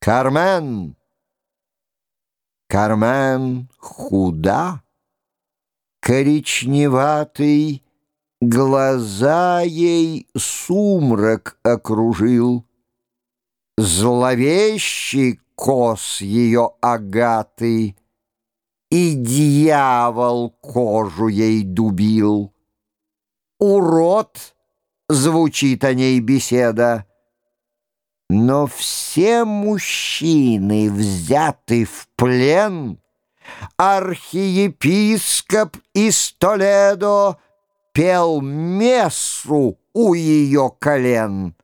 Кармен! Кармен худа, коричневатый, Глаза ей сумрак окружил, Зловещий кос ее агаты, И дьявол кожу ей дубил. Урод, звучит о ней беседа, но все мужчины взяты в плен. Архиепископ из Толедо пел мессу у ее колен.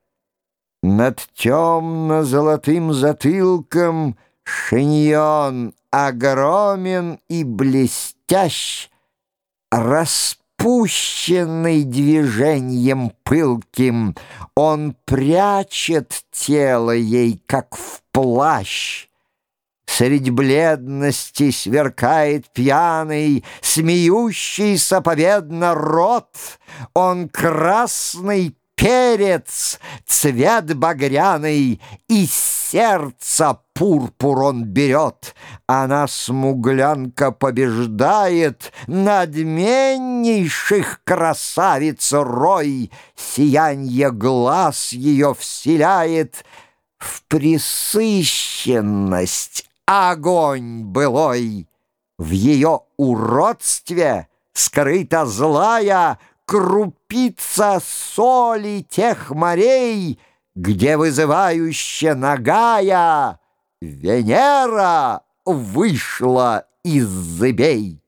Над темно-золотым затылком шиньон огромен и блестящ, распад Пущенный движением пылким, Он прячет тело ей, как в плащ. Средь бледности сверкает пьяный, Смеющийся победно рот. Он красный перец, цвет багряный, И сердца пурпур он берет. Она, смуглянка, побеждает Надменнейших красавиц рой, Сиянье глаз ее вселяет В присыщенность огонь былой. В ее уродстве скрыта злая Крупица соли тех морей, Где вызывающе нагая Венера вышла из зыбей.